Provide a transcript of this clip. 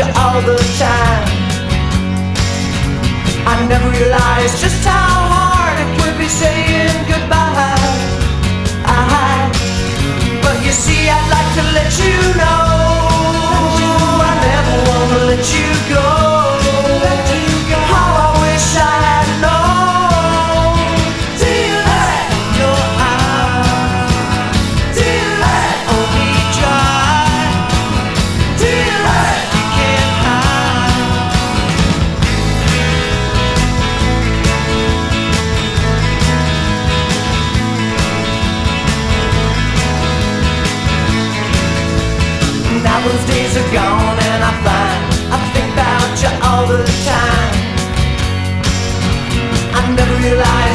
you all the time. I never realized just how. those days are gone and I find I think about you all the time. I never realized.